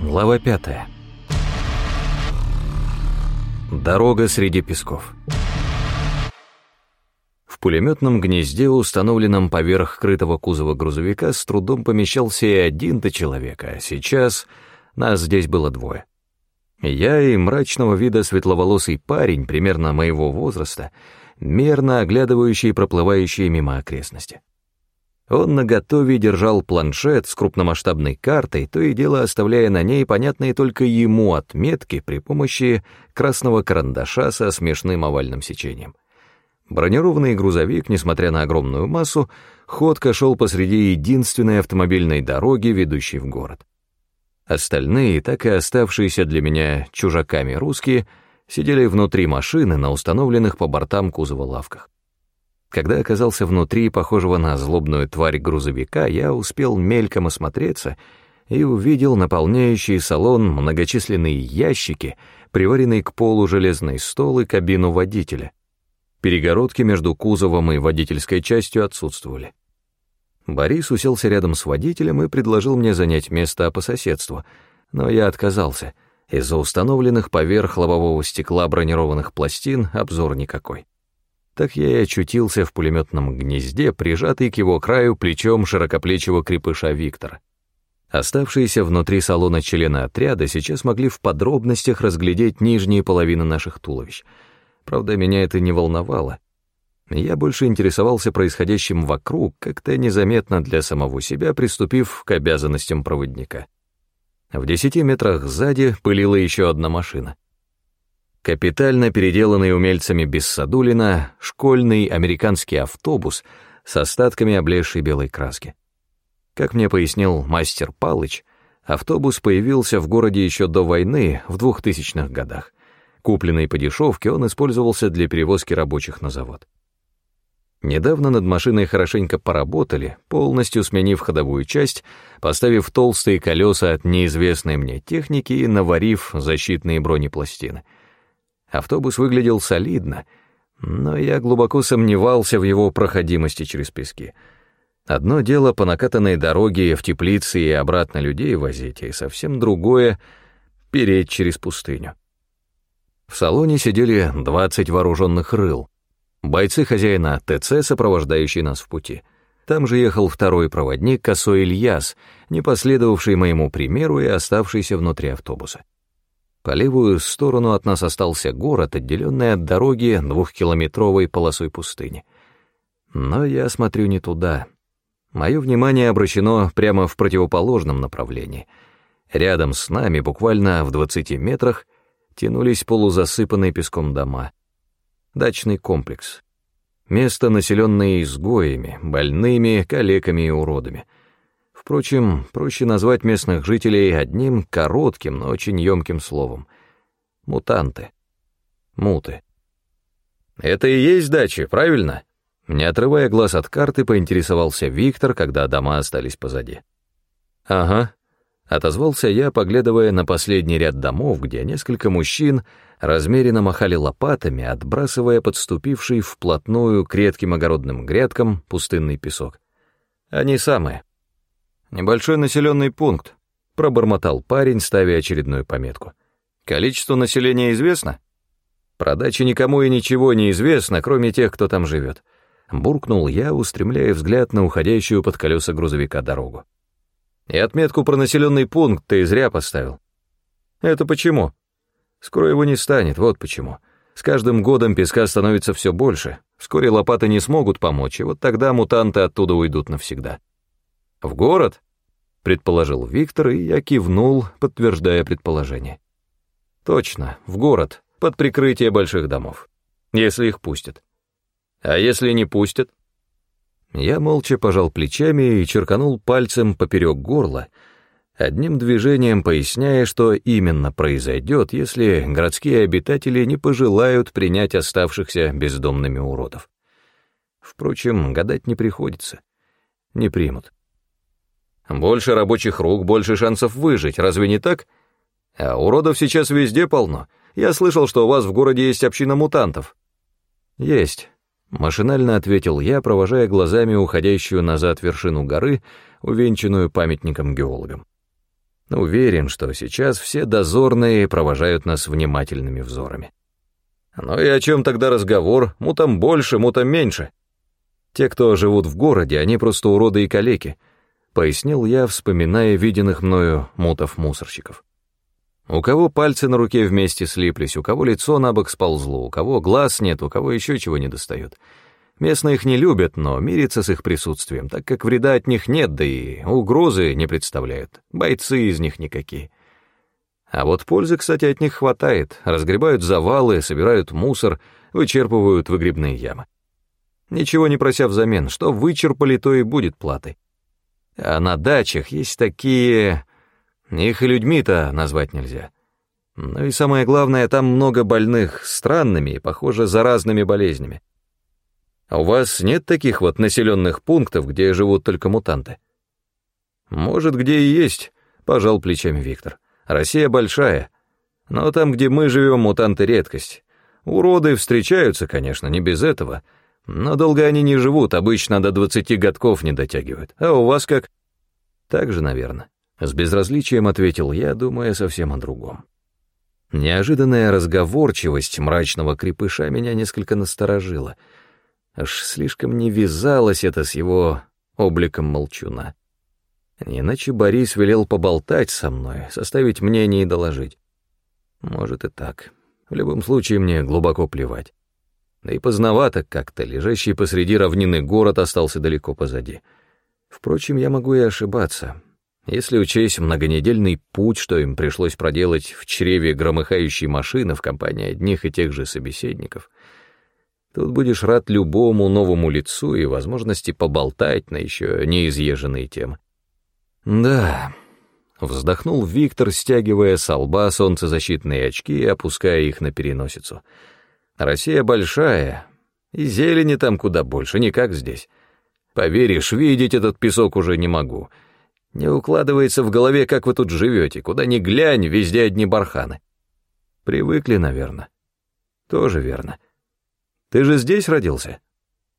Глава пятая. Дорога среди песков. В пулеметном гнезде, установленном поверх крытого кузова грузовика, с трудом помещался и один-то человек, а сейчас нас здесь было двое. Я и мрачного вида светловолосый парень, примерно моего возраста, мерно оглядывающий проплывающие мимо окрестности. Он наготове держал планшет с крупномасштабной картой, то и дело оставляя на ней понятные только ему отметки при помощи красного карандаша со смешным овальным сечением. Бронированный грузовик, несмотря на огромную массу, ходко шел посреди единственной автомобильной дороги, ведущей в город. Остальные, так и оставшиеся для меня чужаками русские, сидели внутри машины на установленных по бортам кузова лавках. Когда оказался внутри похожего на злобную тварь грузовика, я успел мельком осмотреться и увидел наполняющие салон многочисленные ящики, приваренные к полу железный стол и кабину водителя. Перегородки между кузовом и водительской частью отсутствовали. Борис уселся рядом с водителем и предложил мне занять место по соседству, но я отказался. Из-за установленных поверх лобового стекла бронированных пластин обзор никакой так я и очутился в пулеметном гнезде, прижатый к его краю плечом широкоплечего крепыша Виктора. Оставшиеся внутри салона члены отряда сейчас могли в подробностях разглядеть нижние половины наших туловищ. Правда, меня это не волновало. Я больше интересовался происходящим вокруг, как-то незаметно для самого себя, приступив к обязанностям проводника. В десяти метрах сзади пылила еще одна машина — Капитально переделанный умельцами Бессадулина школьный американский автобус с остатками облезшей белой краски. Как мне пояснил мастер Палыч, автобус появился в городе еще до войны, в 2000-х годах. Купленный по дешевке, он использовался для перевозки рабочих на завод. Недавно над машиной хорошенько поработали, полностью сменив ходовую часть, поставив толстые колеса от неизвестной мне техники и наварив защитные бронепластины — Автобус выглядел солидно, но я глубоко сомневался в его проходимости через пески. Одно дело по накатанной дороге в теплице и обратно людей возить, и совсем другое — переть через пустыню. В салоне сидели 20 вооруженных рыл, бойцы хозяина ТЦ, сопровождающие нас в пути. Там же ехал второй проводник, косой Ильяс, не последовавший моему примеру и оставшийся внутри автобуса. По левую сторону от нас остался город, отделенный от дороги двухкилометровой полосой пустыни. Но я смотрю не туда. Мое внимание обращено прямо в противоположном направлении. Рядом с нами, буквально в 20 метрах, тянулись полузасыпанные песком дома. Дачный комплекс. Место, населенное изгоями, больными, калеками и уродами — Впрочем, проще назвать местных жителей одним коротким, но очень емким словом. Мутанты. Муты. «Это и есть дача, правильно?» Не отрывая глаз от карты, поинтересовался Виктор, когда дома остались позади. «Ага», — отозвался я, поглядывая на последний ряд домов, где несколько мужчин размеренно махали лопатами, отбрасывая подступивший вплотную к редким огородным грядкам пустынный песок. «Они самые». Небольшой населенный пункт, пробормотал парень, ставя очередную пометку. Количество населения известно? Про дачи никому и ничего не известно, кроме тех, кто там живет. Буркнул я, устремляя взгляд на уходящую под колеса грузовика дорогу. И отметку про населенный пункт ты зря поставил. Это почему? Скоро его не станет, вот почему. С каждым годом песка становится все больше. Вскоре лопаты не смогут помочь, и вот тогда мутанты оттуда уйдут навсегда. «В город?» — предположил Виктор, и я кивнул, подтверждая предположение. «Точно, в город, под прикрытие больших домов. Если их пустят. А если не пустят?» Я молча пожал плечами и черканул пальцем поперек горла, одним движением поясняя, что именно произойдет, если городские обитатели не пожелают принять оставшихся бездомными уродов. Впрочем, гадать не приходится. Не примут. Больше рабочих рук, больше шансов выжить, разве не так? А уродов сейчас везде полно. Я слышал, что у вас в городе есть община мутантов. Есть. Машинально ответил я, провожая глазами уходящую назад вершину горы, увенчанную памятником геологам. Уверен, что сейчас все дозорные провожают нас внимательными взорами. Ну и о чем тогда разговор? Мутам больше, мутам меньше. Те, кто живут в городе, они просто уроды и калеки, пояснил я, вспоминая виденных мною мутов-мусорщиков. У кого пальцы на руке вместе слиплись, у кого лицо на бок сползло, у кого глаз нет, у кого еще чего не достает. Местные их не любят, но мирятся с их присутствием, так как вреда от них нет, да и угрозы не представляют. Бойцы из них никакие. А вот пользы, кстати, от них хватает. Разгребают завалы, собирают мусор, вычерпывают выгребные ямы. Ничего не прося взамен, что вычерпали, то и будет платой. А на дачах есть такие... Их и людьми-то назвать нельзя. Ну и самое главное, там много больных, странными и, похоже, заразными болезнями. А у вас нет таких вот населенных пунктов, где живут только мутанты? Может, где и есть, пожал плечами Виктор. Россия большая, но там, где мы живем, мутанты редкость. Уроды встречаются, конечно, не без этого, но долго они не живут, обычно до двадцати годков не дотягивают. А у вас как? Так же, наверное. С безразличием ответил я, думая совсем о другом. Неожиданная разговорчивость мрачного крепыша меня несколько насторожила. Аж слишком не вязалось это с его обликом молчуна. Иначе Борис велел поболтать со мной, составить мнение и доложить. Может и так. В любом случае мне глубоко плевать. Да и поздновато как-то, лежащий посреди равнины город остался далеко позади. Впрочем, я могу и ошибаться. Если учесть многонедельный путь, что им пришлось проделать в чреве громыхающей машины в компании одних и тех же собеседников, тут будешь рад любому новому лицу и возможности поболтать на еще неизъезженные темы. Да, вздохнул Виктор, стягивая с лба солнцезащитные очки и опуская их на переносицу. Россия большая, и зелени там куда больше, не как здесь. Поверишь, видеть этот песок уже не могу — не укладывается в голове, как вы тут живете. Куда ни глянь, везде одни барханы. Привыкли, наверное. Тоже верно. Ты же здесь родился?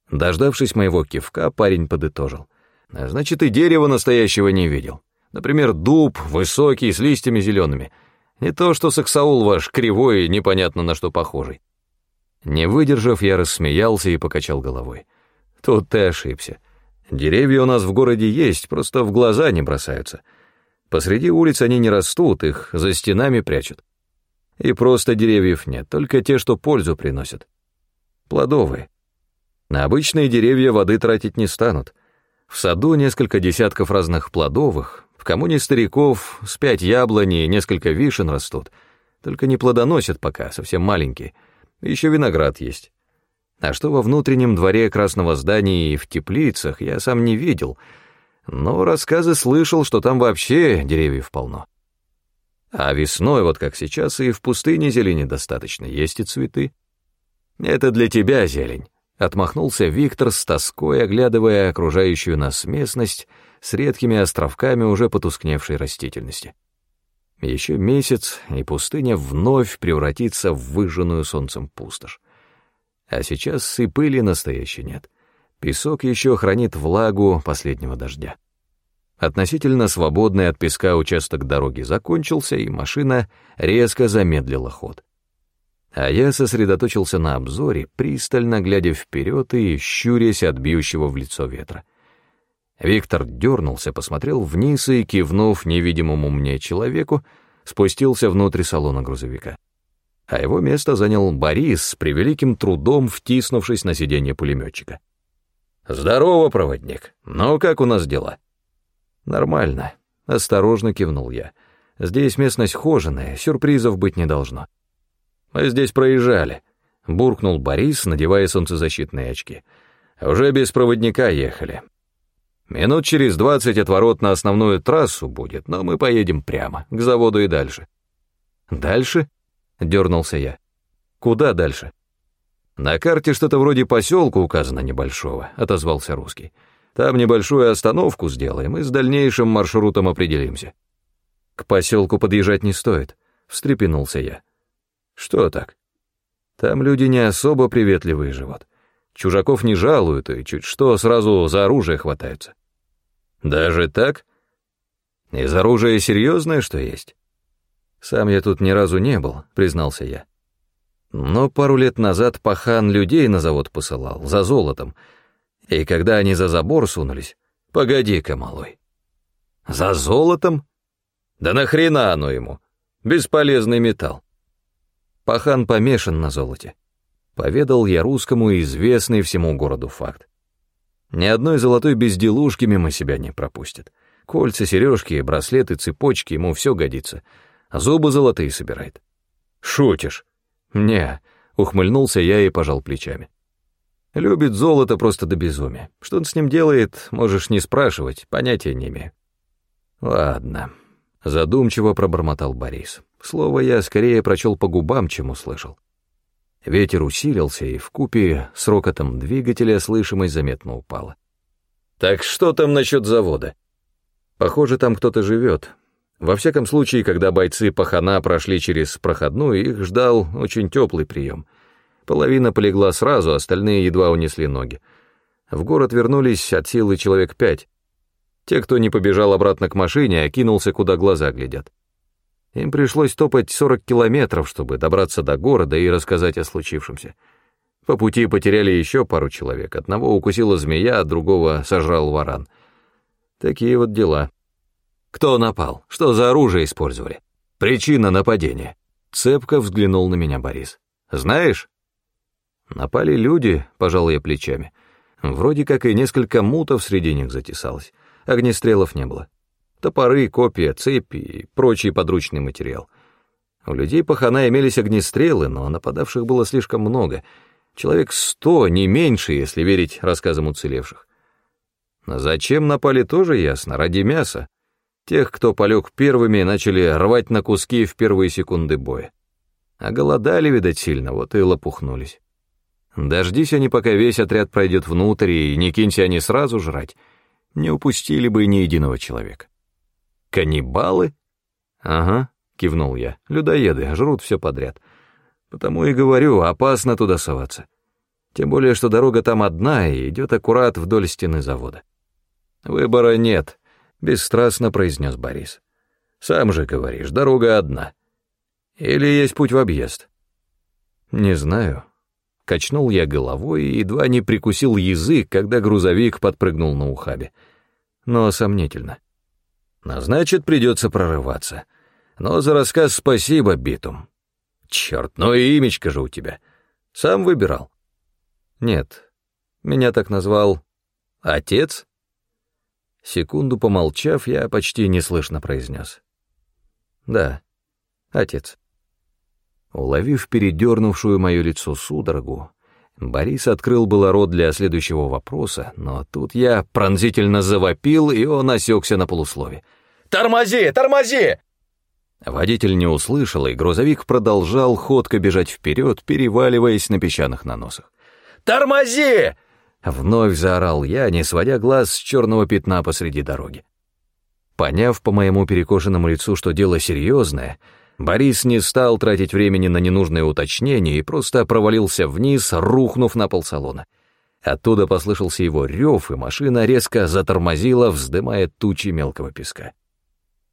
Дождавшись моего кивка, парень подытожил. А значит, и дерева настоящего не видел. Например, дуб, высокий, с листьями зелеными. Не то, что саксаул ваш, кривой и непонятно на что похожий. Не выдержав, я рассмеялся и покачал головой. Тут ты ошибся. Деревья у нас в городе есть, просто в глаза не бросаются. Посреди улиц они не растут, их за стенами прячут. И просто деревьев нет, только те, что пользу приносят. Плодовые. На обычные деревья воды тратить не станут. В саду несколько десятков разных плодовых, в коммуне стариков с пять яблони и несколько вишен растут, только не плодоносят пока, совсем маленькие. Еще виноград есть. А что во внутреннем дворе красного здания и в теплицах, я сам не видел, но рассказы слышал, что там вообще деревьев полно. А весной, вот как сейчас, и в пустыне зелени достаточно, есть и цветы. Это для тебя зелень, — отмахнулся Виктор с тоской, оглядывая окружающую нас местность с редкими островками уже потускневшей растительности. Еще месяц, и пустыня вновь превратится в выжженную солнцем пустошь. А сейчас и пыли настоящей нет. Песок еще хранит влагу последнего дождя. Относительно свободный от песка участок дороги закончился, и машина резко замедлила ход. А я сосредоточился на обзоре, пристально глядя вперед и щурясь от бьющего в лицо ветра. Виктор дернулся, посмотрел вниз и, кивнув невидимому мне человеку, спустился внутрь салона грузовика а его место занял Борис, с превеликим трудом втиснувшись на сиденье пулеметчика. «Здорово, проводник. Ну, как у нас дела?» «Нормально», — осторожно кивнул я. «Здесь местность хоженая, сюрпризов быть не должно». «Мы здесь проезжали», — буркнул Борис, надевая солнцезащитные очки. «Уже без проводника ехали. Минут через двадцать отворот на основную трассу будет, но мы поедем прямо, к заводу и дальше». «Дальше?» дернулся я. Куда дальше? На карте что-то вроде поселка указано небольшого, отозвался русский. Там небольшую остановку сделаем и с дальнейшим маршрутом определимся. К поселку подъезжать не стоит, встрепенулся я. Что так? Там люди не особо приветливые живут. Чужаков не жалуют и чуть что сразу за оружие хватаются. Даже так? Из оружия серьезное, что есть? Сам я тут ни разу не был, признался я. Но пару лет назад пахан людей на завод посылал, за золотом. И когда они за забор сунулись, погоди-ка, малой. За золотом? Да нахрена оно ему? Бесполезный металл. Пахан помешан на золоте. Поведал я русскому известный всему городу факт. Ни одной золотой безделушки мимо себя не пропустит. Кольца, сережки, браслеты, цепочки, ему все годится. Зубы золотые собирает. Шутишь? Не, ухмыльнулся я и пожал плечами. Любит золото просто до безумия. Что он с ним делает, можешь не спрашивать, понятия не имею. Ладно, задумчиво пробормотал Борис. Слово я скорее прочел по губам, чем услышал. Ветер усилился, и в купе с рокотом двигателя слышимость заметно упала. «Так что там насчет завода?» «Похоже, там кто-то живет. Во всяком случае, когда бойцы пахана прошли через проходную, их ждал очень теплый прием. Половина полегла сразу, остальные едва унесли ноги. В город вернулись от силы человек пять. Те, кто не побежал обратно к машине, а кинулся, куда глаза глядят. Им пришлось топать 40 километров, чтобы добраться до города и рассказать о случившемся. По пути потеряли еще пару человек. Одного укусила змея, а другого сожрал варан. Такие вот дела. Кто напал? Что за оружие использовали? Причина нападения. Цепко взглянул на меня Борис. Знаешь? Напали люди, пожал я плечами. Вроде как и несколько мутов среди них затесалось. Огнестрелов не было топоры, копья, цепи и прочий подручный материал. У людей пахана имелись огнестрелы, но нападавших было слишком много. Человек сто, не меньше, если верить рассказам уцелевших. Но зачем напали, тоже ясно, ради мяса. Тех, кто полег первыми, начали рвать на куски в первые секунды боя. А голодали, видать, сильно, вот и лопухнулись. Дождись они, пока весь отряд пройдет внутрь, и не кинься они сразу жрать, не упустили бы ни единого человека. «Каннибалы?» «Ага», — кивнул я, — «людоеды, жрут все подряд. Потому и говорю, опасно туда соваться. Тем более, что дорога там одна и идет аккурат вдоль стены завода». «Выбора нет», — бесстрастно произнес Борис. «Сам же говоришь, дорога одна. Или есть путь в объезд?» «Не знаю». Качнул я головой и едва не прикусил язык, когда грузовик подпрыгнул на ухабе. Но сомнительно. Но значит, придется прорываться. Но за рассказ спасибо, Битум. Черт, ну и имечко же у тебя. Сам выбирал? Нет, меня так назвал отец. Секунду помолчав, я почти неслышно произнес. Да, отец. Уловив передернувшую мое лицо судорогу, Борис открыл было рот для следующего вопроса, но тут я пронзительно завопил, и он осекся на полуслове. «Тормози! Тормози!» Водитель не услышал, и грузовик продолжал ходко бежать вперед, переваливаясь на песчаных наносах. «Тормози!» — вновь заорал я, не сводя глаз с черного пятна посреди дороги. Поняв по моему перекошенному лицу, что дело серьезное, Борис не стал тратить времени на ненужные уточнения и просто провалился вниз, рухнув на пол салона. Оттуда послышался его рев, и машина резко затормозила, вздымая тучи мелкого песка.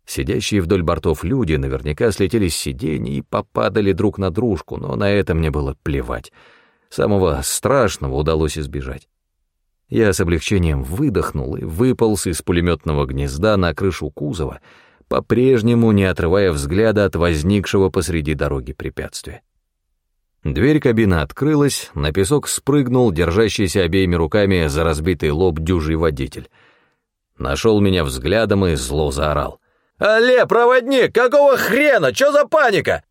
Сидящие вдоль бортов люди наверняка слетели с сидений и попадали друг на дружку, но на это мне было плевать. Самого страшного удалось избежать. Я с облегчением выдохнул и выполз из пулеметного гнезда на крышу кузова, по-прежнему не отрывая взгляда от возникшего посреди дороги препятствия. Дверь кабины открылась, на песок спрыгнул держащийся обеими руками за разбитый лоб дюжий водитель. Нашел меня взглядом и зло заорал. «Але, проводник, какого хрена? Чё за паника?»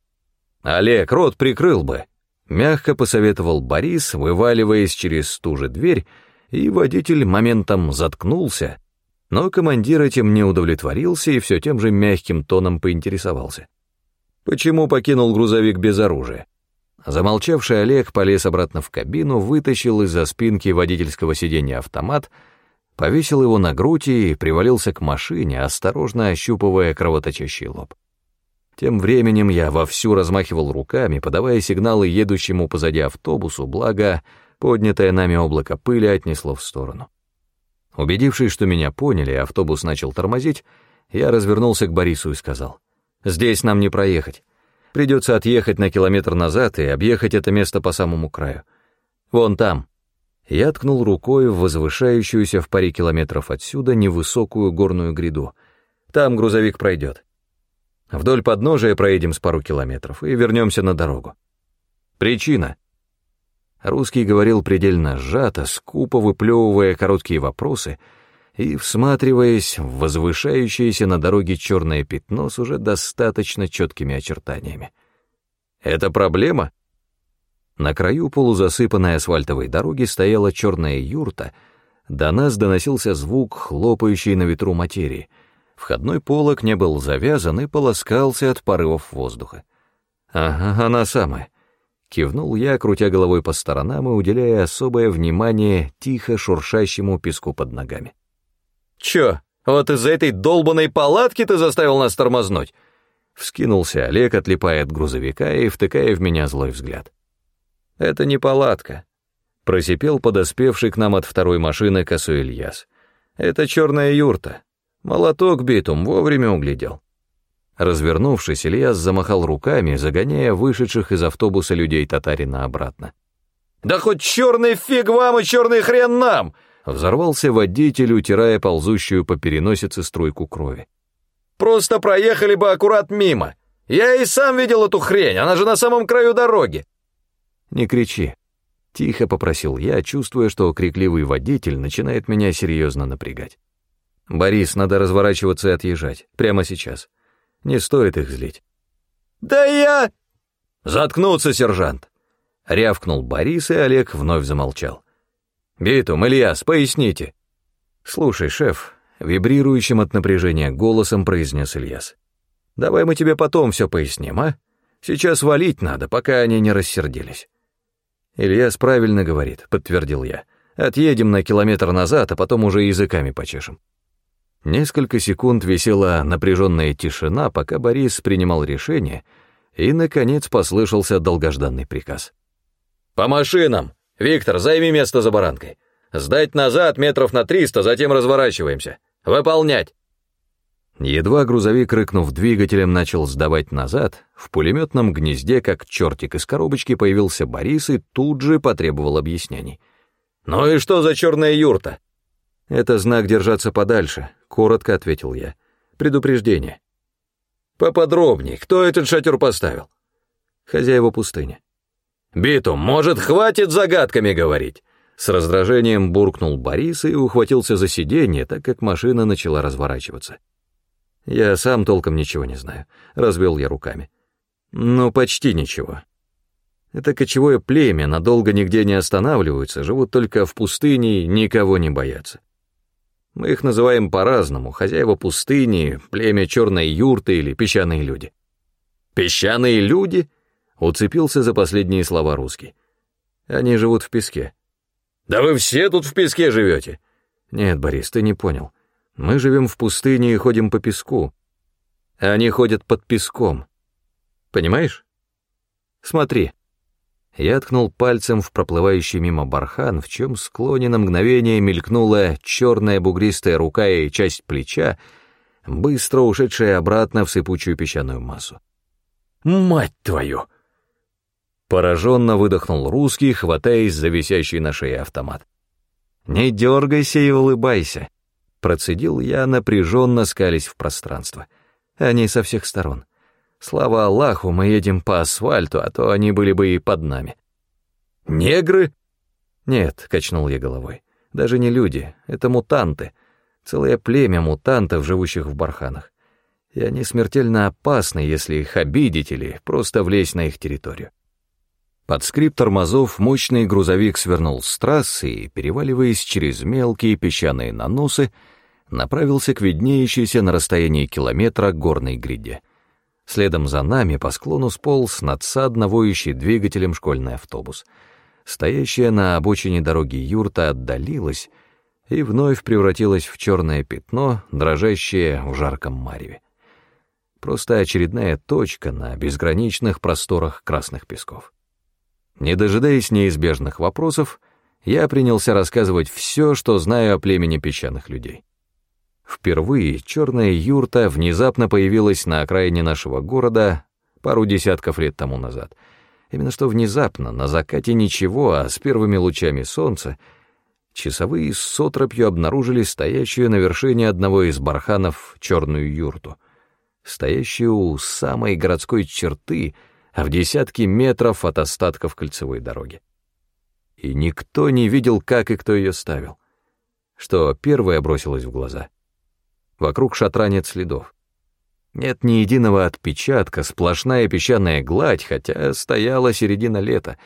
«Олег, рот прикрыл бы», — мягко посоветовал Борис, вываливаясь через ту же дверь, и водитель моментом заткнулся, но командир этим не удовлетворился и все тем же мягким тоном поинтересовался. Почему покинул грузовик без оружия? Замолчавший Олег полез обратно в кабину, вытащил из-за спинки водительского сиденья автомат, повесил его на грудь и привалился к машине, осторожно ощупывая кровоточащий лоб. Тем временем я вовсю размахивал руками, подавая сигналы едущему позади автобусу, благо поднятое нами облако пыли отнесло в сторону. Убедившись, что меня поняли, автобус начал тормозить, Я развернулся к Борису и сказал, «Здесь нам не проехать. Придется отъехать на километр назад и объехать это место по самому краю. Вон там». Я ткнул рукой в возвышающуюся в паре километров отсюда невысокую горную гряду. Там грузовик пройдет. Вдоль подножия проедем с пару километров и вернемся на дорогу. Причина. Русский говорил предельно сжато, скупо выплевывая короткие вопросы и всматриваясь в возвышающееся на дороге черное пятно с уже достаточно четкими очертаниями. Это проблема? На краю полузасыпанной асфальтовой дороги стояла черная юрта, до нас доносился звук хлопающей на ветру материи. Входной полог не был завязан и полоскался от порывов воздуха. «Ага, она самая». Кивнул я, крутя головой по сторонам и уделяя особое внимание тихо шуршащему песку под ногами. «Чё, вот из-за этой долбанной палатки ты заставил нас тормознуть?» Вскинулся Олег, отлипая от грузовика и втыкая в меня злой взгляд. «Это не палатка», — просипел подоспевший к нам от второй машины косой Ильяс. «Это черная юрта. Молоток битум вовремя углядел». Развернувшись, Ильяс замахал руками, загоняя вышедших из автобуса людей татарина обратно. «Да хоть черный фиг вам и черный хрен нам!» Взорвался водитель, утирая ползущую по переносице струйку крови. «Просто проехали бы аккурат мимо. Я и сам видел эту хрень, она же на самом краю дороги. «Не кричи», — тихо попросил я, чувствуя, что крикливый водитель начинает меня серьезно напрягать. «Борис, надо разворачиваться и отъезжать. Прямо сейчас. Не стоит их злить». «Да я...» «Заткнуться, сержант!» — рявкнул Борис, и Олег вновь замолчал. «Битум, Ильяс, поясните». «Слушай, шеф», — вибрирующим от напряжения голосом произнес Ильяс. «Давай мы тебе потом все поясним, а? Сейчас валить надо, пока они не рассердились». «Ильяс правильно говорит», — подтвердил я. «Отъедем на километр назад, а потом уже языками почешем». Несколько секунд висела напряженная тишина, пока Борис принимал решение, и, наконец, послышался долгожданный приказ. «По машинам! Виктор, займи место за баранкой! Сдать назад метров на триста, затем разворачиваемся! Выполнять!» Едва грузовик, рыкнув двигателем, начал сдавать назад, в пулеметном гнезде, как чертик из коробочки, появился Борис и тут же потребовал объяснений. «Ну и что за черная юрта?» «Это знак держаться подальше», — коротко ответил я. «Предупреждение». «Поподробней, кто этот шатер поставил?» «Хозяева пустыни». «Битум, может, хватит загадками говорить?» С раздражением буркнул Борис и ухватился за сиденье, так как машина начала разворачиваться. Я сам толком ничего не знаю, развел я руками. Ну, почти ничего. Это кочевое племя, надолго нигде не останавливаются, живут только в пустыне и никого не боятся. Мы их называем по-разному, хозяева пустыни, племя черной юрты или песчаные люди. Песчаные люди? Уцепился за последние слова русский. Они живут в песке. Да вы все тут в песке живете. Нет, Борис, ты не понял. Мы живем в пустыне и ходим по песку. Они ходят под песком. Понимаешь? Смотри. Я ткнул пальцем в проплывающий мимо бархан, в чем склоне на мгновение мелькнула черная бугристая рука и часть плеча, быстро ушедшая обратно в сыпучую песчаную массу. «Мать твою!» Пораженно выдохнул русский, хватаясь за висящий на шее автомат. «Не дергайся и улыбайся. Процедил я, напряженно скались в пространство. Они со всех сторон. Слава Аллаху, мы едем по асфальту, а то они были бы и под нами. «Негры?» «Нет», — качнул я головой. «Даже не люди, это мутанты. Целое племя мутантов, живущих в барханах. И они смертельно опасны, если их обидеть или просто влезть на их территорию». Под скрип тормозов мощный грузовик свернул с трассы и, переваливаясь через мелкие песчаные наносы, направился к виднеющейся на расстоянии километра горной гряде. Следом за нами по склону сполз надсадно воющий двигателем школьный автобус. Стоящая на обочине дороги юрта отдалилась и вновь превратилась в черное пятно, дрожащее в жарком мареве. Просто очередная точка на безграничных просторах красных песков. Не дожидаясь неизбежных вопросов, я принялся рассказывать все, что знаю о племени песчаных людей. Впервые черная юрта внезапно появилась на окраине нашего города пару десятков лет тому назад. Именно что внезапно, на закате ничего, а с первыми лучами солнца, часовые с отропью обнаружили стоящую на вершине одного из барханов черную юрту, стоящую у самой городской черты, а в десятки метров от остатков кольцевой дороги. И никто не видел, как и кто ее ставил. Что первое бросилось в глаза — Вокруг шатра нет следов. Нет ни единого отпечатка, сплошная песчаная гладь, хотя стояла середина лета.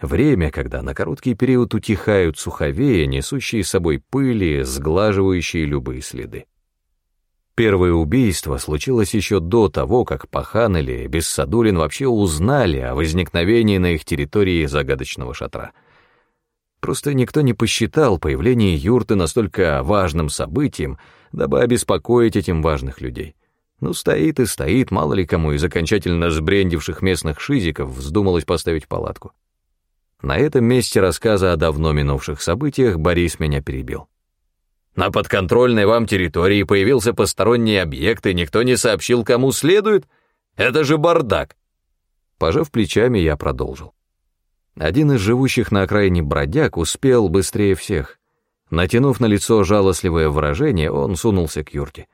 Время, когда на короткий период утихают суховея, несущие с собой пыли, сглаживающие любые следы. Первое убийство случилось еще до того, как Пахан или Бессадулин вообще узнали о возникновении на их территории загадочного шатра — Просто никто не посчитал появление юрты настолько важным событием, дабы обеспокоить этим важных людей. Ну, стоит и стоит, мало ли кому из окончательно сбрендивших местных шизиков вздумалось поставить палатку. На этом месте рассказа о давно минувших событиях Борис меня перебил. На подконтрольной вам территории появился посторонний объект, и никто не сообщил, кому следует? Это же бардак!» Пожав плечами, я продолжил. Один из живущих на окраине бродяг успел быстрее всех. Натянув на лицо жалостливое выражение, он сунулся к юрте.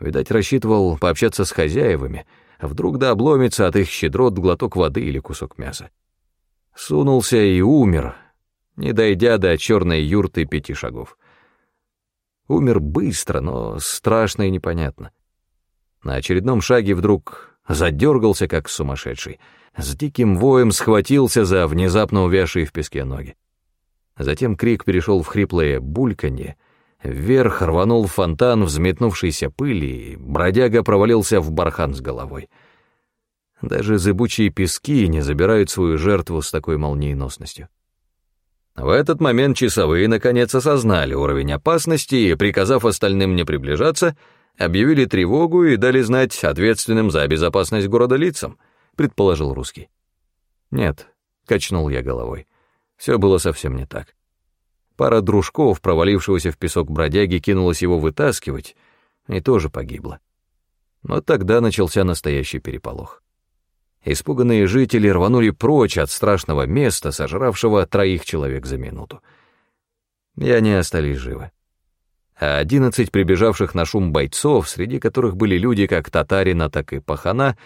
Видать, рассчитывал пообщаться с хозяевами, а вдруг да обломится от их щедрот глоток воды или кусок мяса. Сунулся и умер, не дойдя до черной юрты пяти шагов. Умер быстро, но страшно и непонятно. На очередном шаге вдруг задергался, как сумасшедший — с диким воем схватился за внезапно увязшие в песке ноги. Затем крик перешел в хриплое бульканье, вверх рванул фонтан взметнувшейся пыли, и бродяга провалился в бархан с головой. Даже зыбучие пески не забирают свою жертву с такой молниеносностью. В этот момент часовые наконец осознали уровень опасности и, приказав остальным не приближаться, объявили тревогу и дали знать ответственным за безопасность города лицам — предположил русский. Нет, качнул я головой. Все было совсем не так. Пара дружков, провалившегося в песок бродяги, кинулась его вытаскивать и тоже погибла. Но тогда начался настоящий переполох. Испуганные жители рванули прочь от страшного места, сожравшего троих человек за минуту. И они остались живы. А одиннадцать прибежавших на шум бойцов, среди которых были люди как татарина, так и пахана,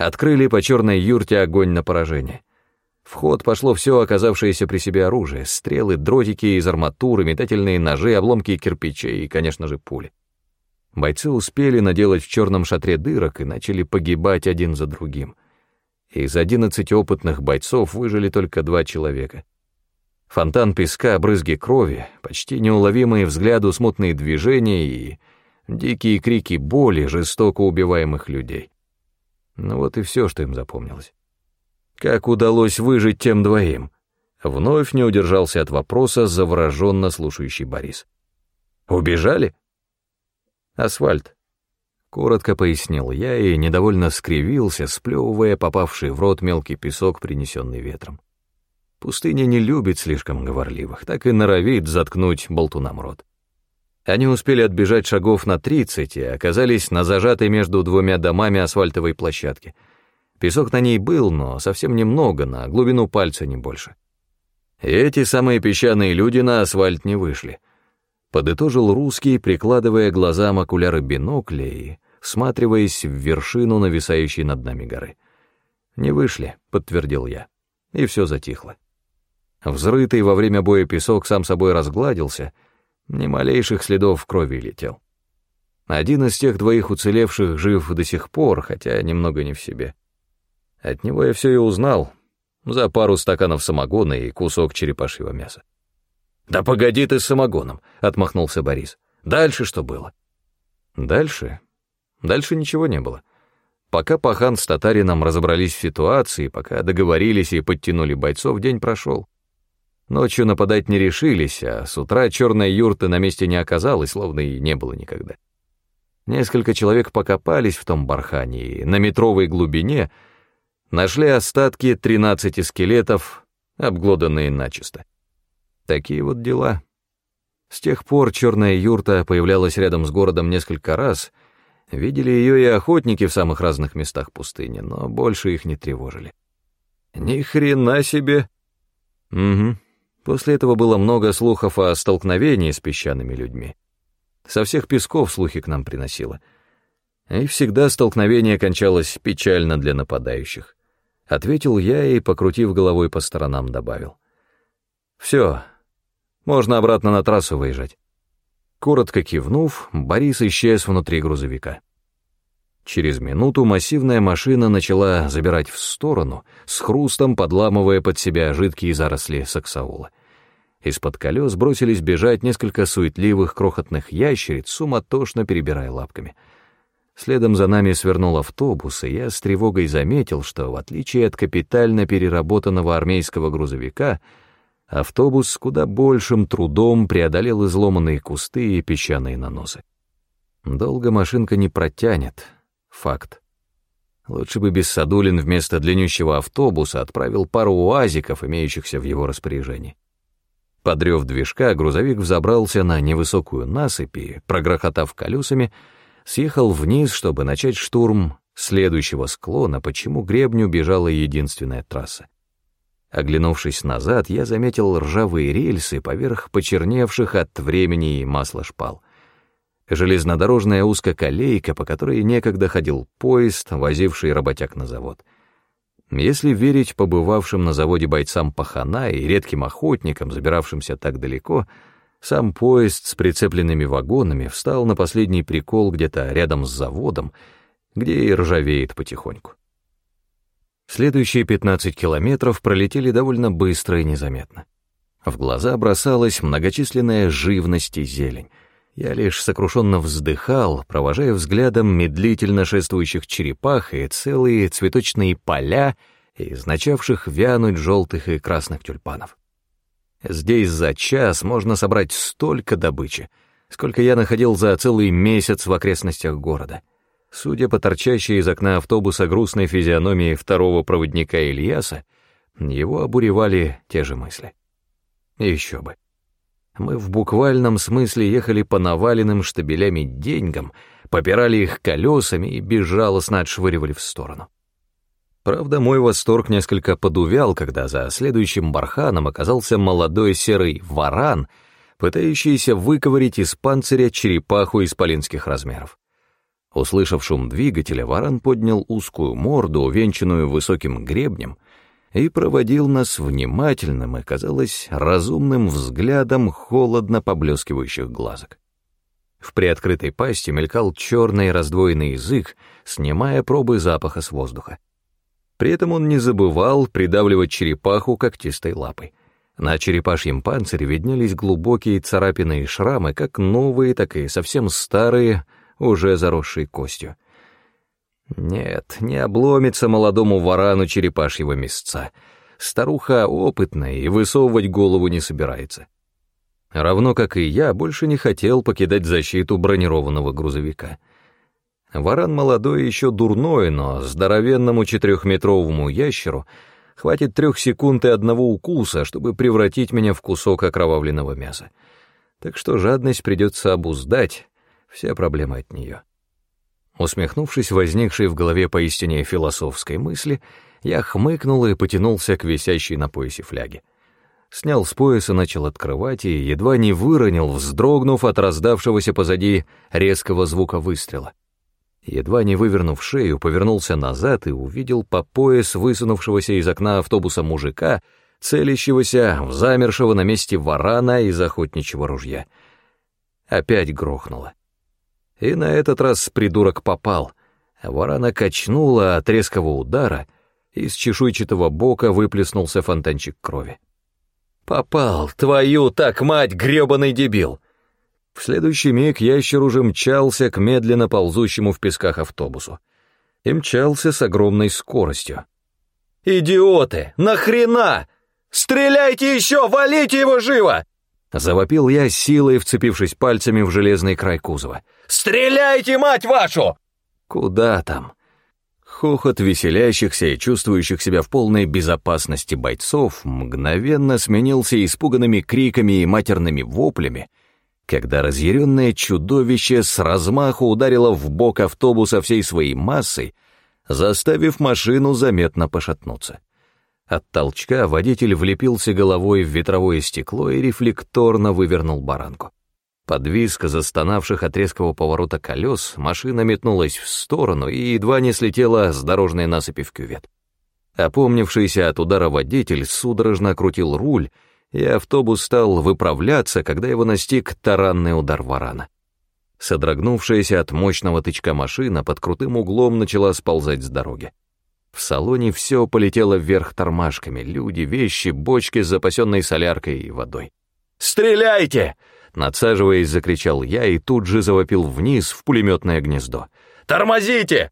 Открыли по черной юрте огонь на поражение. В ход пошло все оказавшееся при себе оружие, стрелы, дротики из арматуры, метательные ножи, обломки кирпичей и, конечно же, пули. Бойцы успели наделать в черном шатре дырок и начали погибать один за другим. Из одиннадцати опытных бойцов выжили только два человека. Фонтан песка, брызги крови, почти неуловимые взгляду смутные движения и дикие крики боли жестоко убиваемых людей. Ну вот и все, что им запомнилось. Как удалось выжить тем двоим? Вновь не удержался от вопроса завороженно слушающий Борис. Убежали? Асфальт. Коротко пояснил я и недовольно скривился, сплевывая попавший в рот мелкий песок, принесенный ветром. Пустыня не любит слишком говорливых, так и норовит заткнуть болтунам рот. Они успели отбежать шагов на тридцать и оказались на зажатой между двумя домами асфальтовой площадке. Песок на ней был, но совсем немного, на глубину пальца не больше. И эти самые песчаные люди на асфальт не вышли. Подытожил русский, прикладывая глазам окуляры бинокля и всматриваясь в вершину нависающей над нами горы. «Не вышли», — подтвердил я, и все затихло. Взрытый во время боя песок сам собой разгладился — ни малейших следов крови летел. Один из тех двоих уцелевших жив до сих пор, хотя немного не в себе. От него я все и узнал, за пару стаканов самогона и кусок черепашьего мяса. «Да погоди ты с самогоном», — отмахнулся Борис. «Дальше что было?» «Дальше? Дальше ничего не было. Пока Пахан с татарином разобрались в ситуации, пока договорились и подтянули бойцов, день прошел. Ночью нападать не решились, а с утра черной юрты на месте не оказалось, словно и не было никогда. Несколько человек покопались в том бархане и на метровой глубине нашли остатки 13 скелетов, обглоданные начисто. Такие вот дела. С тех пор черная юрта появлялась рядом с городом несколько раз, видели ее и охотники в самых разных местах пустыни, но больше их не тревожили. Ни хрена себе! Угу. После этого было много слухов о столкновении с песчаными людьми. Со всех песков слухи к нам приносило. И всегда столкновение кончалось печально для нападающих. Ответил я и, покрутив головой по сторонам, добавил. Все, можно обратно на трассу выезжать. Коротко кивнув, Борис исчез внутри грузовика. Через минуту массивная машина начала забирать в сторону, с хрустом подламывая под себя жидкие заросли саксаула. Из-под колес бросились бежать несколько суетливых крохотных ящериц, суматошно перебирая лапками. Следом за нами свернул автобус, и я с тревогой заметил, что, в отличие от капитально переработанного армейского грузовика, автобус с куда большим трудом преодолел изломанные кусты и песчаные наносы. Долго машинка не протянет, факт. Лучше бы Бессадулин вместо длиннющего автобуса отправил пару уазиков, имеющихся в его распоряжении. Подрев движка, грузовик взобрался на невысокую насыпь и, прогрохотав колесами, съехал вниз, чтобы начать штурм следующего склона, почему гребню бежала единственная трасса. Оглянувшись назад, я заметил ржавые рельсы поверх почерневших от времени и масла шпал. Железнодорожная узкоколейка, по которой некогда ходил поезд, возивший работяг на завод — если верить побывавшим на заводе бойцам пахана и редким охотникам, забиравшимся так далеко, сам поезд с прицепленными вагонами встал на последний прикол где-то рядом с заводом, где и ржавеет потихоньку. Следующие 15 километров пролетели довольно быстро и незаметно. В глаза бросалась многочисленная живность и зелень. Я лишь сокрушенно вздыхал, провожая взглядом медлительно шествующих черепах и целые цветочные поля, из начавших вянуть желтых и красных тюльпанов. Здесь за час можно собрать столько добычи, сколько я находил за целый месяц в окрестностях города. Судя по торчащей из окна автобуса грустной физиономии второго проводника Ильяса, его обуревали те же мысли. Еще бы. Мы в буквальном смысле ехали по наваленным штабелями деньгам, попирали их колесами и безжалостно отшвыривали в сторону. Правда, мой восторг несколько подувял, когда за следующим барханом оказался молодой серый варан, пытающийся выковырить из панциря черепаху исполинских размеров. Услышав шум двигателя, варан поднял узкую морду, увенчанную высоким гребнем, и проводил нас внимательным и, казалось, разумным взглядом холодно поблескивающих глазок. В приоткрытой пасти мелькал черный раздвоенный язык, снимая пробы запаха с воздуха. При этом он не забывал придавливать черепаху когтистой лапой. На черепашьем панцире виднелись глубокие царапины и шрамы, как новые, так и совсем старые, уже заросшие костью. Нет, не обломится молодому варану черепашьего мясца. Старуха опытная и высовывать голову не собирается. Равно как и я, больше не хотел покидать защиту бронированного грузовика. Варан молодой еще дурной, но здоровенному четырехметровому ящеру хватит трех секунд и одного укуса, чтобы превратить меня в кусок окровавленного мяса. Так что жадность придется обуздать, вся проблема от нее. Усмехнувшись возникшей в голове поистине философской мысли, я хмыкнул и потянулся к висящей на поясе фляге. Снял с пояса, начал открывать и едва не выронил, вздрогнув от раздавшегося позади резкого звука выстрела. Едва не вывернув шею, повернулся назад и увидел по пояс высунувшегося из окна автобуса мужика, целящегося в замершего на месте варана из охотничьего ружья. Опять грохнуло. И на этот раз придурок попал. Варана качнула от резкого удара, из чешуйчатого бока выплеснулся фонтанчик крови. «Попал! Твою так, мать, грёбаный дебил!» В следующий миг ящер уже мчался к медленно ползущему в песках автобусу. И мчался с огромной скоростью. «Идиоты! Нахрена? Стреляйте еще! Валите его живо!» Завопил я, силой вцепившись пальцами в железный край кузова. «Стреляйте, мать вашу!» «Куда там?» Хохот веселящихся и чувствующих себя в полной безопасности бойцов мгновенно сменился испуганными криками и матерными воплями, когда разъяренное чудовище с размаху ударило в бок автобуса всей своей массой, заставив машину заметно пошатнуться. От толчка водитель влепился головой в ветровое стекло и рефлекторно вывернул баранку. Под виск застонавших от резкого поворота колес машина метнулась в сторону и едва не слетела с дорожной насыпи в кювет. Опомнившийся от удара водитель судорожно крутил руль, и автобус стал выправляться, когда его настиг таранный удар варана. Содрогнувшаяся от мощного тычка машина под крутым углом начала сползать с дороги. В салоне все полетело вверх тормашками, люди, вещи, бочки с запасенной соляркой и водой. «Стреляйте!» — надсаживаясь, закричал я и тут же завопил вниз в пулеметное гнездо. «Тормозите!»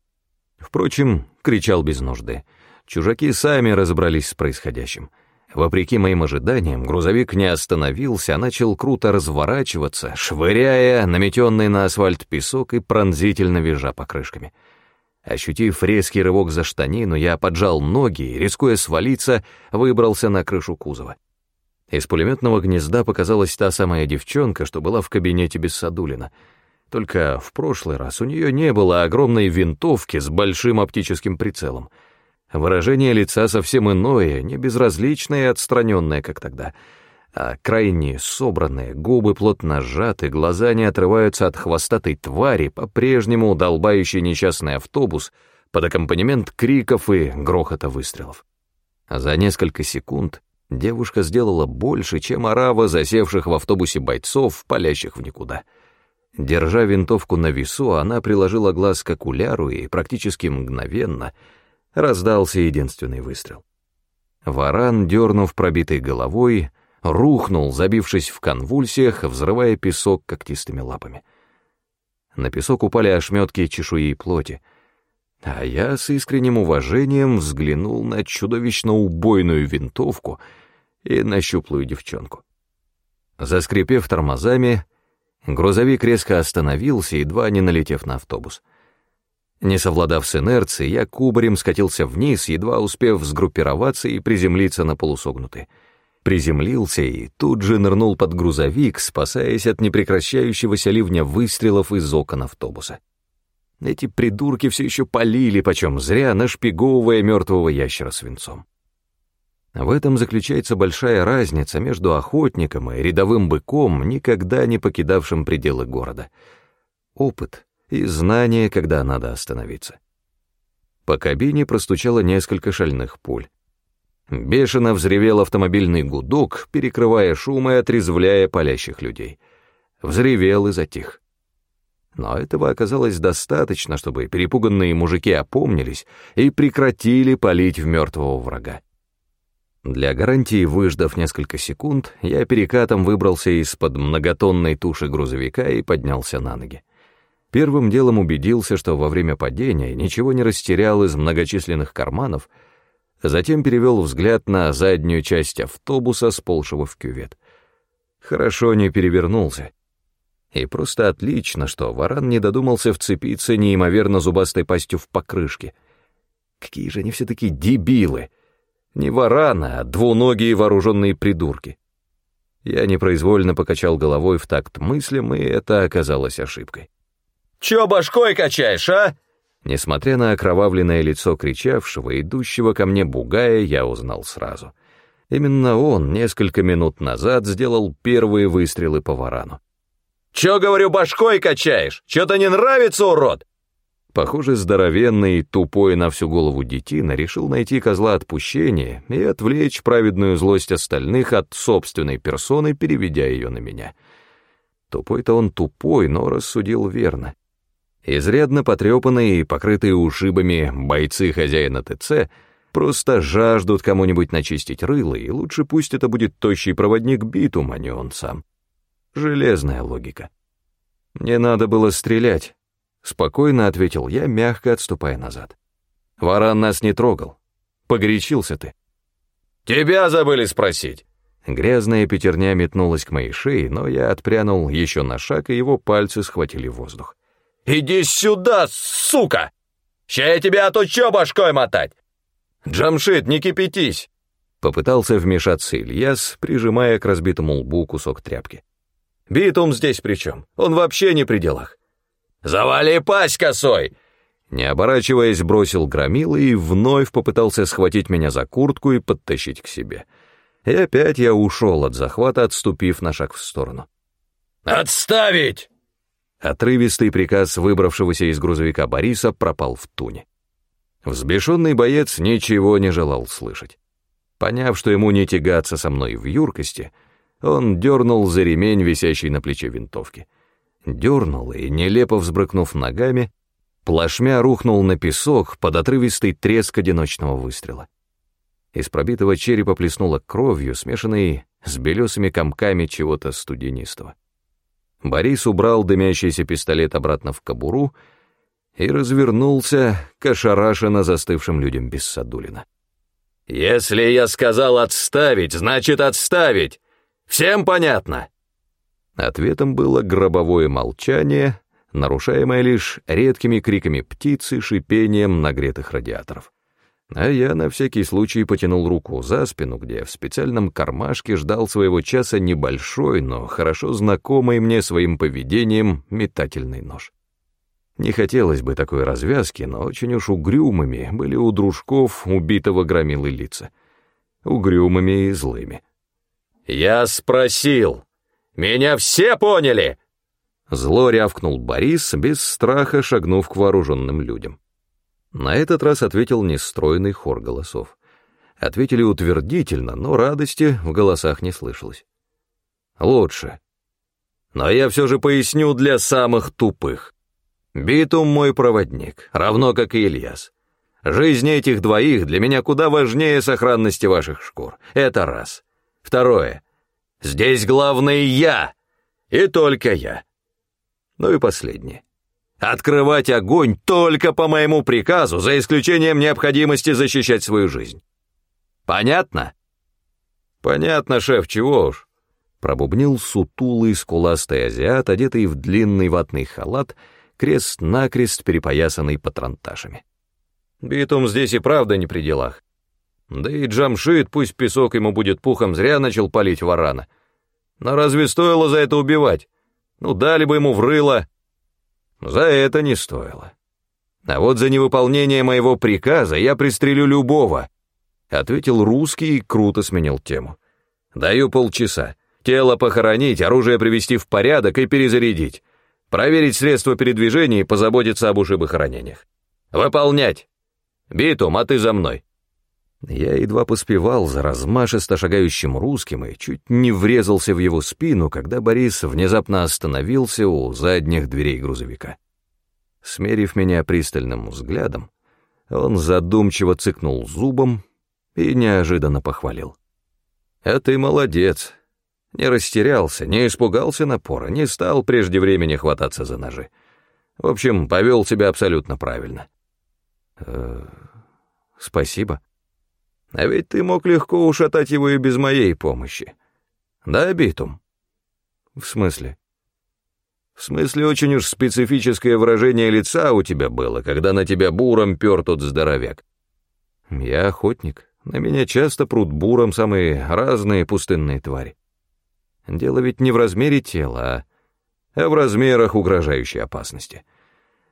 Впрочем, кричал без нужды. Чужаки сами разобрались с происходящим. Вопреки моим ожиданиям, грузовик не остановился, а начал круто разворачиваться, швыряя наметенный на асфальт песок и пронзительно визжа покрышками. Ощутив резкий рывок за штанину, я поджал ноги и, рискуя свалиться, выбрался на крышу кузова. Из пулеметного гнезда показалась та самая девчонка, что была в кабинете без Садулина. Только в прошлый раз у нее не было огромной винтовки с большим оптическим прицелом — Выражение лица совсем иное, не безразличное и отстраненное, как тогда, а крайне собранные, губы плотно сжаты, глаза не отрываются от хвостатой твари, по-прежнему долбающий несчастный автобус под аккомпанемент криков и грохота выстрелов. А за несколько секунд девушка сделала больше, чем орава засевших в автобусе бойцов, палящих в никуда. Держа винтовку на весу, она приложила глаз к окуляру и практически мгновенно — раздался единственный выстрел. Варан, дернув пробитой головой, рухнул, забившись в конвульсиях, взрывая песок когтистыми лапами. На песок упали ошметки чешуи и плоти, а я с искренним уважением взглянул на чудовищно убойную винтовку и на щуплую девчонку. Заскрипев тормозами, грузовик резко остановился, едва не налетев на автобус — не совладав с инерцией, я кубарем скатился вниз, едва успев сгруппироваться и приземлиться на полусогнутый. Приземлился и тут же нырнул под грузовик, спасаясь от непрекращающегося ливня выстрелов из окон автобуса. Эти придурки все еще полили, почем зря, нашпиговывая мертвого ящера свинцом. В этом заключается большая разница между охотником и рядовым быком, никогда не покидавшим пределы города. Опыт — и знание, когда надо остановиться. По кабине простучало несколько шальных пуль. Бешено взревел автомобильный гудок, перекрывая шум и отрезвляя палящих людей. Взревел и затих. Но этого оказалось достаточно, чтобы перепуганные мужики опомнились и прекратили палить в мертвого врага. Для гарантии, выждав несколько секунд, я перекатом выбрался из-под многотонной туши грузовика и поднялся на ноги. Первым делом убедился, что во время падения ничего не растерял из многочисленных карманов, затем перевел взгляд на заднюю часть автобуса, сползшего в кювет. Хорошо не перевернулся. И просто отлично, что варан не додумался вцепиться неимоверно зубастой пастью в покрышке. Какие же они все-таки дебилы! Не вараны, а двуногие вооруженные придурки. Я непроизвольно покачал головой в такт мыслям, и это оказалось ошибкой. Чё башкой качаешь, а?» Несмотря на окровавленное лицо кричавшего, идущего ко мне бугая, я узнал сразу. Именно он несколько минут назад сделал первые выстрелы по варану. «Чё, говорю, башкой качаешь? Чё-то не нравится, урод?» Похоже, здоровенный, тупой на всю голову детина решил найти козла отпущения и отвлечь праведную злость остальных от собственной персоны, переведя ее на меня. Тупой-то он тупой, но рассудил верно. Изрядно потрепанные и покрытые ушибами бойцы хозяина ТЦ просто жаждут кому-нибудь начистить рыло, и лучше пусть это будет тощий проводник битум, а не он сам. Железная логика. «Не надо было стрелять», — спокойно ответил я, мягко отступая назад. «Варан нас не трогал. Погорячился ты». «Тебя забыли спросить». Грязная пятерня метнулась к моей шее, но я отпрянул еще на шаг, и его пальцы схватили воздух. «Иди сюда, сука! Ща я тебя от чё башкой мотать!» «Джамшит, не кипятись!» Попытался вмешаться Ильяс, прижимая к разбитому лбу кусок тряпки. Битум здесь при чем? Он вообще не при делах. «Завали пасть косой!» Не оборачиваясь, бросил громила и вновь попытался схватить меня за куртку и подтащить к себе. И опять я ушел от захвата, отступив на шаг в сторону. «Отставить!» Отрывистый приказ выбравшегося из грузовика Бориса пропал в туне. Взбешенный боец ничего не желал слышать. Поняв, что ему не тягаться со мной в юркости, он дернул за ремень, висящий на плече винтовки. Дернул и, нелепо взбрыкнув ногами, плашмя рухнул на песок под отрывистый треск одиночного выстрела. Из пробитого черепа плеснуло кровью, смешанной с белесыми комками чего-то студенистого. Борис убрал дымящийся пистолет обратно в кобуру и развернулся к ошарашенно застывшим людям без Садулина. «Если я сказал отставить, значит отставить! Всем понятно?» Ответом было гробовое молчание, нарушаемое лишь редкими криками птиц и шипением нагретых радиаторов. А я на всякий случай потянул руку за спину, где в специальном кармашке ждал своего часа небольшой, но хорошо знакомый мне своим поведением метательный нож. Не хотелось бы такой развязки, но очень уж угрюмыми были у дружков убитого громилы лица. Угрюмыми и злыми. «Я спросил! Меня все поняли!» Зло рявкнул Борис, без страха шагнув к вооруженным людям. На этот раз ответил нестройный хор голосов. Ответили утвердительно, но радости в голосах не слышалось. Лучше. Но я все же поясню для самых тупых. Битум мой проводник, равно как и Ильяс. Жизнь этих двоих для меня куда важнее сохранности ваших шкур. Это раз. Второе. Здесь главный я, и только я. Ну и последнее. Открывать огонь только по моему приказу, за исключением необходимости защищать свою жизнь. Понятно? Понятно, шеф, чего уж. Пробубнил сутулый скуластый азиат, одетый в длинный ватный халат, крест-накрест перепоясанный патронташами. Битум здесь и правда не при делах. Да и Джамшит, пусть песок ему будет пухом, зря начал палить варана. Но разве стоило за это убивать? Ну, дали бы ему в рыло, за это не стоило. А вот за невыполнение моего приказа я пристрелю любого, ответил русский и круто сменил тему. Даю полчаса. Тело похоронить, оружие привести в порядок и перезарядить. Проверить средства передвижения и позаботиться об ушибах и ранениях. Выполнять. Битум, а ты за мной. Я едва поспевал за размашисто шагающим русским и чуть не врезался в его спину, когда Борис внезапно остановился у задних дверей грузовика. Смерив меня пристальным взглядом, он задумчиво цыкнул зубом и неожиданно похвалил. «А ты молодец. Не растерялся, не испугался напора, не стал прежде времени хвататься за ножи. В общем, повел себя абсолютно правильно». «Э, «Спасибо», а ведь ты мог легко ушатать его и без моей помощи. Да, Битум? В смысле? В смысле, очень уж специфическое выражение лица у тебя было, когда на тебя буром пер тот здоровяк. Я охотник, на меня часто прут буром самые разные пустынные твари. Дело ведь не в размере тела, а, а в размерах угрожающей опасности. —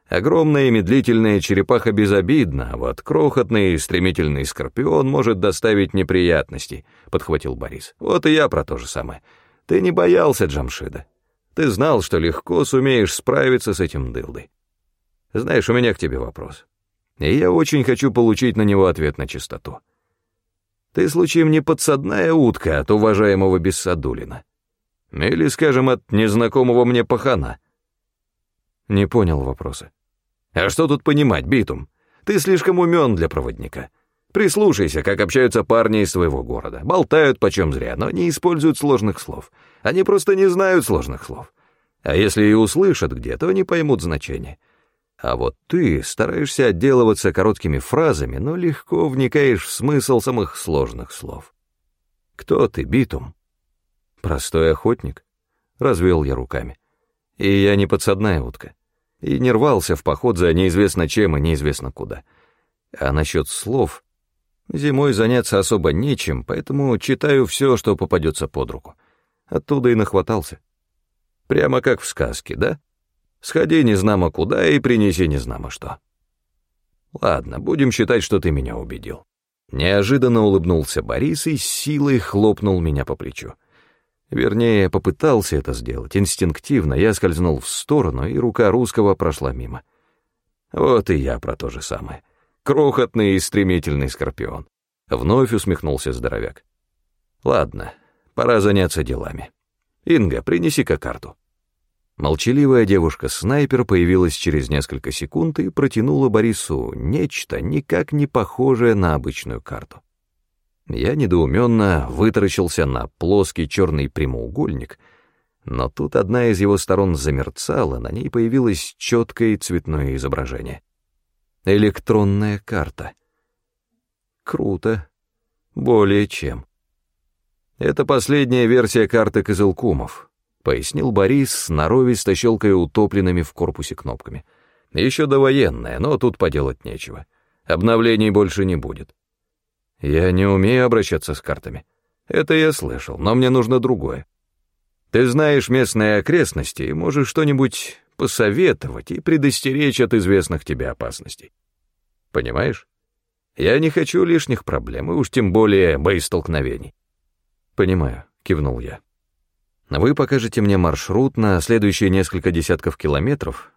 Огромная и медлительная черепаха безобидна, а вот крохотный и стремительный скорпион может доставить неприятностей, — подхватил Борис. Вот и я про то же самое. Ты не боялся Джамшида. Ты знал, что легко сумеешь справиться с этим дылдой. Знаешь, у меня к тебе вопрос. И я очень хочу получить на него ответ на чистоту. Ты, случаем, не подсадная утка от уважаемого Бессадулина? Или, скажем, от незнакомого мне пахана? Не понял вопроса. А что тут понимать, Битум? Ты слишком умен для проводника. Прислушайся, как общаются парни из своего города. Болтают почем зря, но не используют сложных слов. Они просто не знают сложных слов. А если и услышат где, то не поймут значения. А вот ты стараешься отделываться короткими фразами, но легко вникаешь в смысл самых сложных слов. Кто ты, Битум? Простой охотник. Развел я руками. И я не подсадная утка и не рвался в поход за неизвестно чем и неизвестно куда. А насчет слов... Зимой заняться особо нечем, поэтому читаю все, что попадется под руку. Оттуда и нахватался. Прямо как в сказке, да? Сходи незнамо куда и принеси незнамо что. Ладно, будем считать, что ты меня убедил. Неожиданно улыбнулся Борис и силой хлопнул меня по плечу. Вернее, попытался это сделать. Инстинктивно я скользнул в сторону, и рука русского прошла мимо. Вот и я про то же самое. Крохотный и стремительный скорпион. Вновь усмехнулся здоровяк. Ладно, пора заняться делами. Инга, принеси-ка карту. Молчаливая девушка-снайпер появилась через несколько секунд и протянула Борису нечто, никак не похожее на обычную карту. Я недоуменно вытаращился на плоский черный прямоугольник, но тут одна из его сторон замерцала, на ней появилось четкое цветное изображение. Электронная карта. Круто. Более чем. Это последняя версия карты Козылкумов, пояснил Борис, сноровисто щелкая утопленными в корпусе кнопками. Еще довоенная, но тут поделать нечего. Обновлений больше не будет. Я не умею обращаться с картами. Это я слышал, но мне нужно другое. Ты знаешь местные окрестности и можешь что-нибудь посоветовать и предостеречь от известных тебе опасностей. Понимаешь? Я не хочу лишних проблем, и уж тем более боестолкновений. Понимаю, кивнул я. Вы покажете мне маршрут на следующие несколько десятков километров,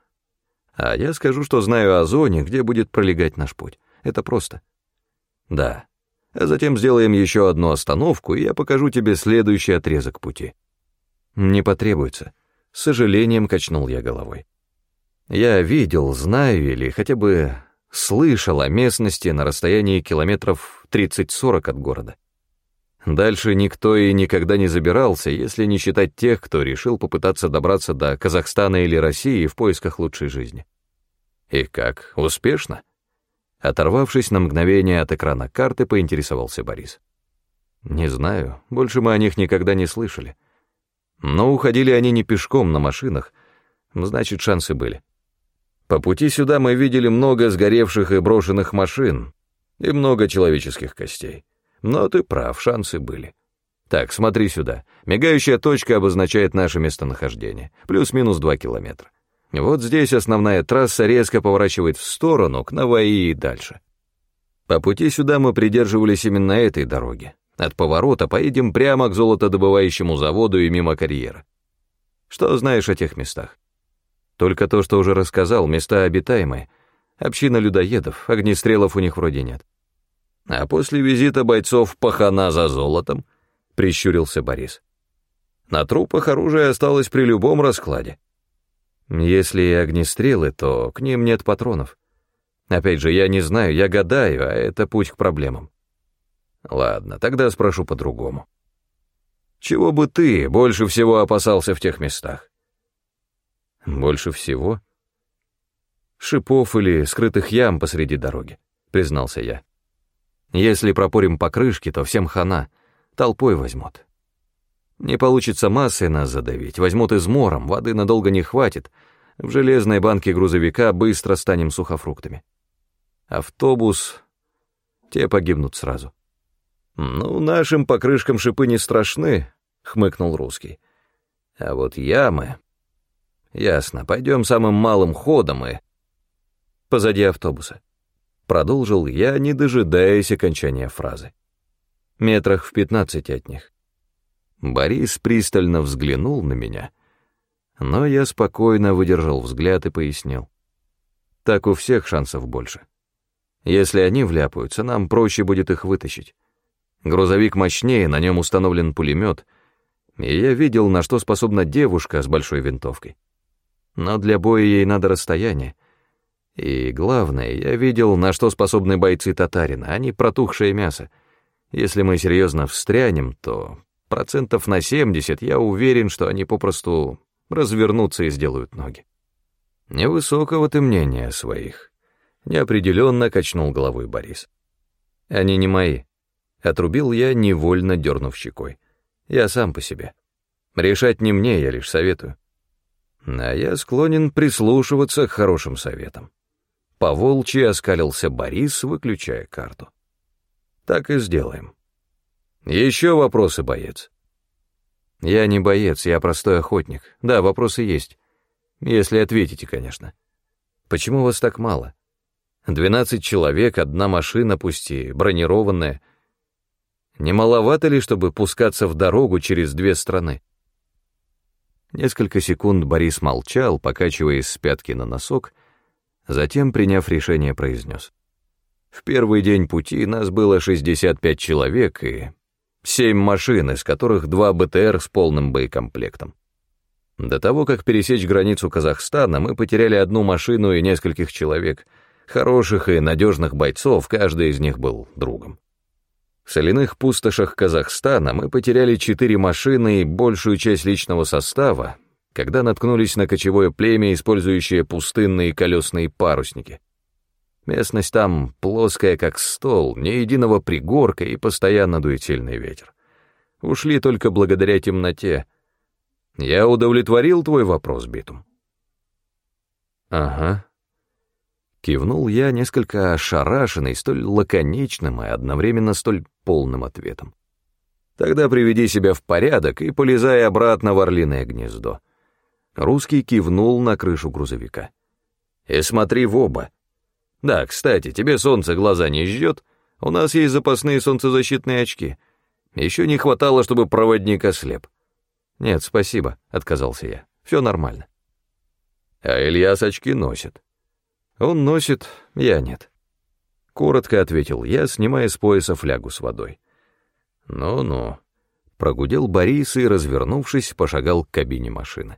а я скажу, что знаю о зоне, где будет пролегать наш путь. Это просто. Да. А затем сделаем еще одну остановку, и я покажу тебе следующий отрезок пути. Не потребуется. С сожалением качнул я головой. Я видел, знаю или хотя бы слышал о местности на расстоянии километров 30-40 от города. Дальше никто и никогда не забирался, если не считать тех, кто решил попытаться добраться до Казахстана или России в поисках лучшей жизни. И как, успешно? Оторвавшись на мгновение от экрана карты, поинтересовался Борис. Не знаю, больше мы о них никогда не слышали. Но уходили они не пешком на машинах, значит, шансы были. По пути сюда мы видели много сгоревших и брошенных машин и много человеческих костей. Но ты прав, шансы были. Так, смотри сюда. Мигающая точка обозначает наше местонахождение. Плюс-минус два километра. Вот здесь основная трасса резко поворачивает в сторону, к Наваи и дальше. По пути сюда мы придерживались именно этой дороги. От поворота поедем прямо к золотодобывающему заводу и мимо карьера. Что знаешь о тех местах? Только то, что уже рассказал, места обитаемые. Община людоедов, огнестрелов у них вроде нет. А после визита бойцов пахана за золотом, прищурился Борис. На трупах оружие осталось при любом раскладе. Если и огнестрелы, то к ним нет патронов. Опять же, я не знаю, я гадаю, а это путь к проблемам. Ладно, тогда спрошу по-другому. Чего бы ты больше всего опасался в тех местах? Больше всего? Шипов или скрытых ям посреди дороги, признался я. Если пропорим покрышки, то всем хана, толпой возьмут. Не получится массой нас задавить, возьмут измором, воды надолго не хватит, в железной банке грузовика быстро станем сухофруктами. Автобус, те погибнут сразу. «Ну, нашим покрышкам шипы не страшны», — хмыкнул русский. «А вот ямы...» «Ясно, пойдем самым малым ходом и...» «Позади автобуса». Продолжил я, не дожидаясь окончания фразы. Метрах в пятнадцати от них. Борис пристально взглянул на меня, но я спокойно выдержал взгляд и пояснил. Так у всех шансов больше. Если они вляпаются, нам проще будет их вытащить. Грузовик мощнее, на нем установлен пулемет, и я видел, на что способна девушка с большой винтовкой. Но для боя ей надо расстояние, и главное, я видел, на что способны бойцы татарина, а не протухшее мясо. Если мы серьезно встрянем, то процентов на 70 я уверен, что они попросту развернутся и сделают ноги. Невысокого ты мнения о своих. Неопределенно качнул головой Борис. Они не мои. Отрубил я, невольно дернув щекой. Я сам по себе. Решать не мне, я лишь советую. А я склонен прислушиваться к хорошим советам. Поволчьи оскалился Борис, выключая карту. Так и сделаем. Еще вопросы, боец? Я не боец, я простой охотник. Да, вопросы есть. Если ответите, конечно. Почему вас так мало? Двенадцать человек, одна машина, пусть и бронированная. Не маловато ли, чтобы пускаться в дорогу через две страны? Несколько секунд Борис молчал, покачиваясь с пятки на носок, затем, приняв решение, произнес. В первый день пути нас было 65 человек и семь машин, из которых два БТР с полным боекомплектом. До того, как пересечь границу Казахстана, мы потеряли одну машину и нескольких человек, хороших и надежных бойцов, каждый из них был другом. В соляных пустошах Казахстана мы потеряли четыре машины и большую часть личного состава, когда наткнулись на кочевое племя, использующее пустынные колесные парусники. Местность там плоская, как стол, ни единого пригорка и постоянно дует сильный ветер. Ушли только благодаря темноте. Я удовлетворил твой вопрос, Битум? Ага. Кивнул я, несколько ошарашенный, столь лаконичным и одновременно столь полным ответом. Тогда приведи себя в порядок и полезай обратно в орлиное гнездо. Русский кивнул на крышу грузовика. И смотри в оба. Да, кстати, тебе солнце глаза не жжет? У нас есть запасные солнцезащитные очки. Еще не хватало, чтобы проводник ослеп. Нет, спасибо, отказался я. Все нормально. А Ильяс очки носит. Он носит, я нет. Коротко ответил я, снимая с пояса флягу с водой. Ну-ну. Прогудел Борис и, развернувшись, пошагал к кабине машины.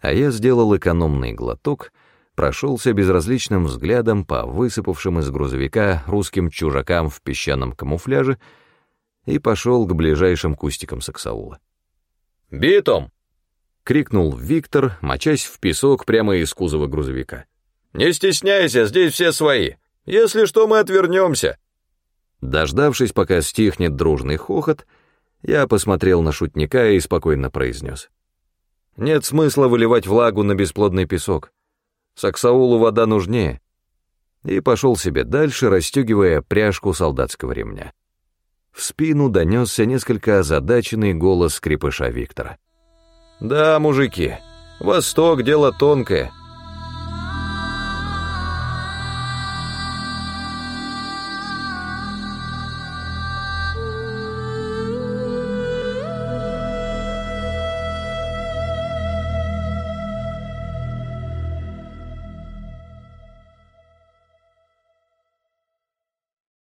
А я сделал экономный глоток — прошелся безразличным взглядом по высыпавшим из грузовика русским чужакам в песчаном камуфляже и пошел к ближайшим кустикам саксаула. «Битом!» — крикнул Виктор, мочась в песок прямо из кузова грузовика. «Не стесняйся, здесь все свои. Если что, мы отвернемся». Дождавшись, пока стихнет дружный хохот, я посмотрел на шутника и спокойно произнес. «Нет смысла выливать влагу на бесплодный песок. Саксаулу вода нужнее. И пошел себе дальше, расстегивая пряжку солдатского ремня. В спину донесся несколько озадаченный голос скрипыша Виктора. «Да, мужики, Восток — дело тонкое.